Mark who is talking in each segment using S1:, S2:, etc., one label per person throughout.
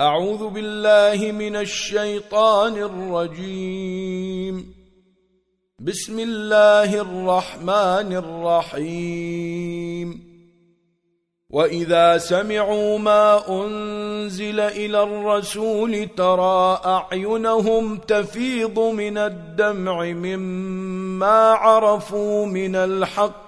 S1: أعوذ بالله من الشيطان الرجيم. بسم الله الرحمن الرحيم. وإذا سمعوا ما أنزل إلى الرسول ترى أعينهم تفيض من الدمع مما عرفوا من الحق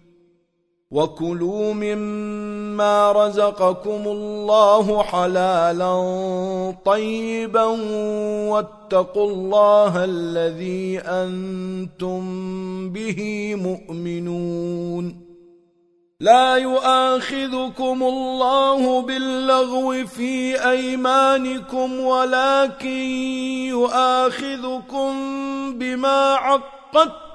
S1: وَكُلُوا مِمَّا رَزَقَكُمُ اللَّهُ حَلَالًا طَيِّبًا وَاتَّقُوا اللَّهَ الَّذِي أَنْتُمْ بِهِ مُؤْمِنُونَ لا يؤاخذكم الله باللغو في أيمانكم ولكن يؤاخذكم بما عقدتم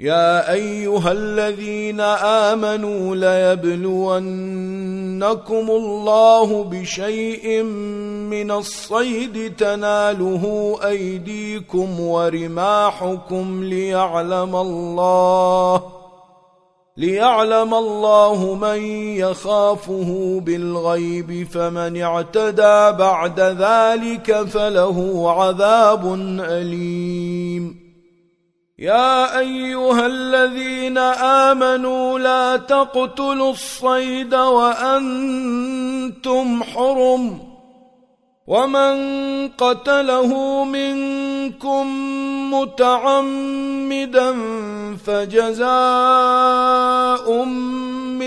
S1: يا أيها الذين آمنوا لا يبلونكم الله بشيء من الصيد تناله أيديكم ورماحكم ليعلم الله ليعلم الله من يخافه بالغيب فمن اعتدى بعد ذلك فله عذاب أليم يا أيها الذين آمنوا لا تقتلوا الصيد وأنتم حرم ومن قتله منكم متعمدا فجزاؤه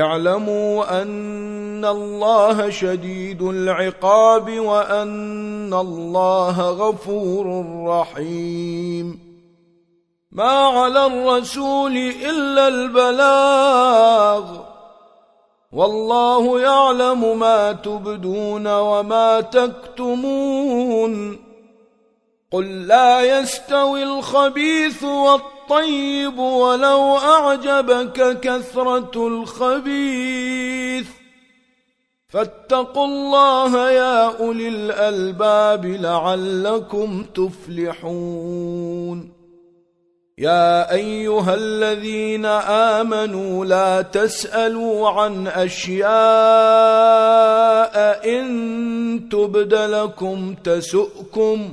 S1: اعلموا أن الله شديد العقاب وأن الله غفور رحيم ما على الرسول إلا البلاغ. والله يعلم ما تبدون وما تكتمون قل لا يستوي الخبيث والطبع الطيب ولو أعجبك كثرة الخبيث. فاتقوا الله يا أولي الألباب لعلكم تفلحون. يا أيها الذين آمنوا لا تسألوا عن أشياء إن تبد لكم تسؤكم.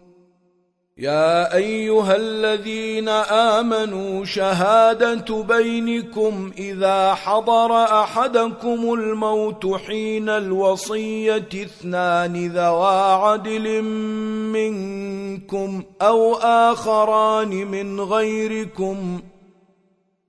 S1: يا أيها الذين آمنوا شهادة بينكم إذا حضر أحدكم الموت حين الوصية اثنان ذوا عدل منكم أو آخران من غيركم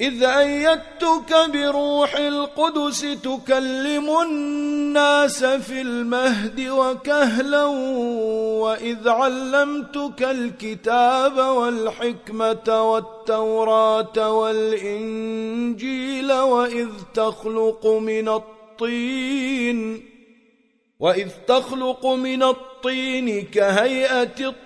S1: إذ أيدتك بروح القدس تكلم الناس في المهد وكهلا وإذ علمتك الكتاب والحكمة والتوراة والإنجيل وإذ تخلق من الطين وإذ تخلق من الطين كهيئة الطين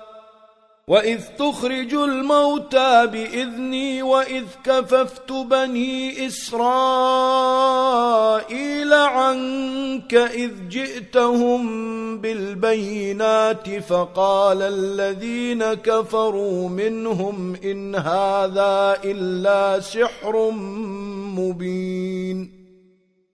S1: وَإِذْ تُخْرِجُ الْمَوْتَى بِإِذْنِي وَإِذْ كَفَفْتُ بَنِي إِسْرَائِيلَ عَنْكَ إِذْ جِئْتَهُمْ بِالْبَيِّنَاتِ فَقَالَ الَّذِينَ كَفَرُوا مِنْهُمْ إِنْ هَذَا إِلَّا سِحْرٌ مُبِينٌ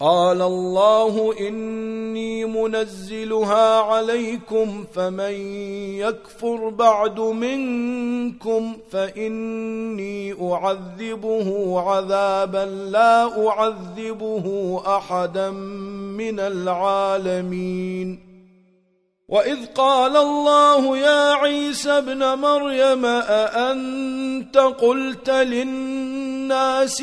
S1: قال الله إني منزلها عليكم فمن يكفر بعد منكم فإني أعذبه عذابا لا أعذبه أحدا من العالمين وإذ قال الله يا عيسى ابن مريم أأنت قلت للناس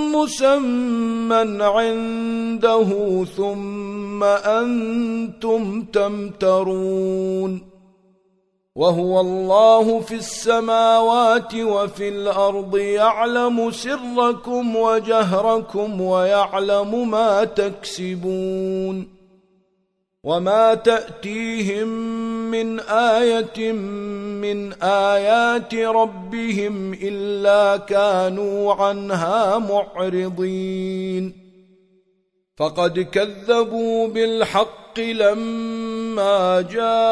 S1: مسمى عنده ثم أنتم تمترون وهو الله في السماوات وفي الأرض يعلم سركم وجهركم ويعلم ما تكسبون وما تأتيهم من آية من آيات ربهم إلا كانوا عنها معرضين فقد كذبوا بالحق لما جاءهم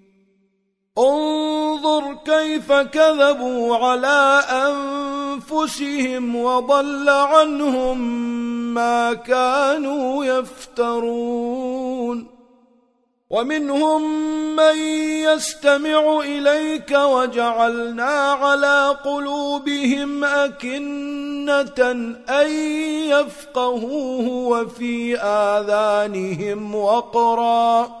S1: انظر كيف كذبوا على أنفسهم وضل عنهم ما كانوا يفترون. ومنهم من يستمع إليك وجعلنا على قلوبهم أكنة أن يفقهوه وفي آذانهم وقراً.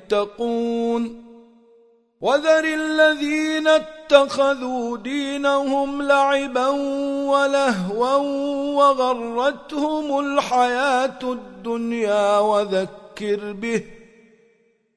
S1: يتقون وذر الذين اتخذوا دينهم لعبا ولهوا وغرتهم الحياة الدنيا وذكر به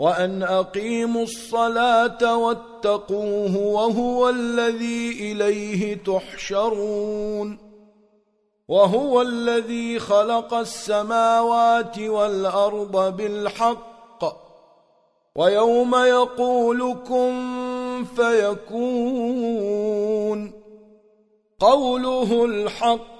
S1: وأن أقيموا الصلاة واتقوه وهو الذي إليه تحشرون وهو الذي خلق السماوات والأرض بالحق ويوم يقولكم فيكون قوله الحق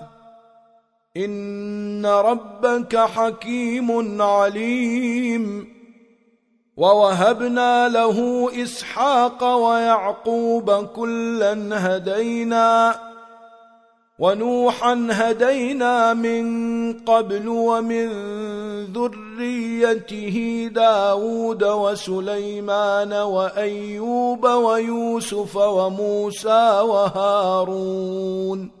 S1: ان ربك حكيم عليم ووهبنا له اسحاق ويعقوب كلا هدينا ونوحا هدينا من قبل ومن ذريته دَاوُودَ وسليمان وايوب ويوسف وموسى وهارون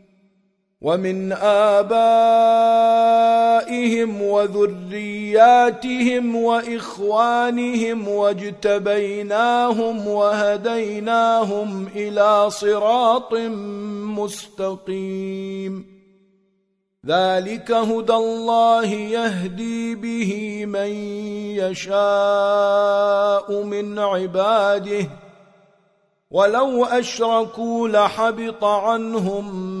S1: ومن آبائهم وذرياتهم وإخوانهم واجتبيناهم وهديناهم إلى صراط مستقيم. ذلك هدى الله يهدي به من يشاء من عباده. ولو أشركوا لحبط عنهم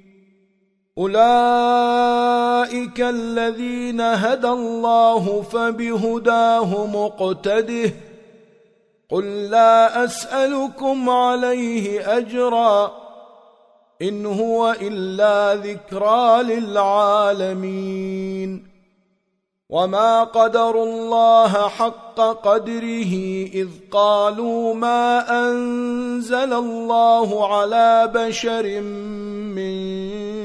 S1: أولئك الذين هدى الله فبهداه مقتده قل لا أسألكم عليه أجرا إن هو إلا ذكرى للعالمين وما قدر الله حق قدره إذ قالوا ما أنزل الله على بشر من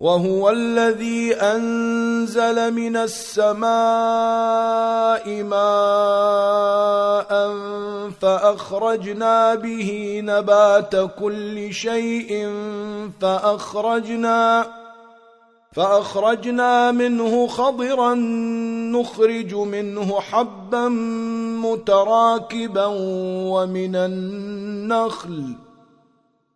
S1: وهو الذي أنزل من السماء ماء فأخرجنا به نبات كل شيء فأخرجنا فأخرجنا منه خضرا نخرج منه حبا متراكبا ومن النخل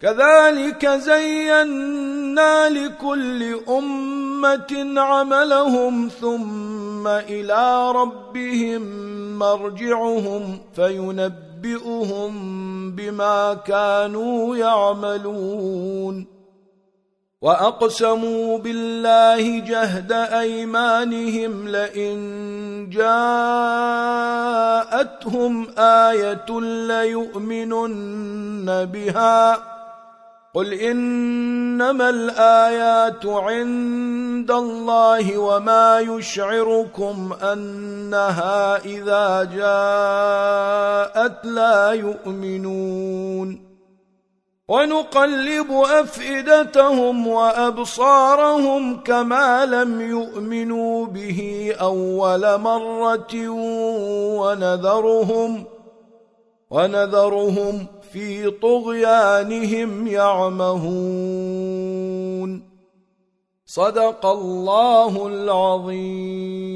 S1: كذلك زينا لكل أمة عملهم ثم إلى ربهم مرجعهم فينبئهم بما كانوا يعملون وَأَقْسَمُوا بِاللَّهِ جَهْدَ أَيْمَانِهِمْ لَئِنْ جَاءَتْهُمْ آيَةٌ لَيُؤْمِنُنَّ بِهَا قل انما الايات عند الله وما يشعركم انها اذا جاءت لا يؤمنون ونقلب افئدتهم وابصارهم كما لم يؤمنوا به اول مره ونذرهم ونذرهم في طغيانهم يعمهون صدق الله العظيم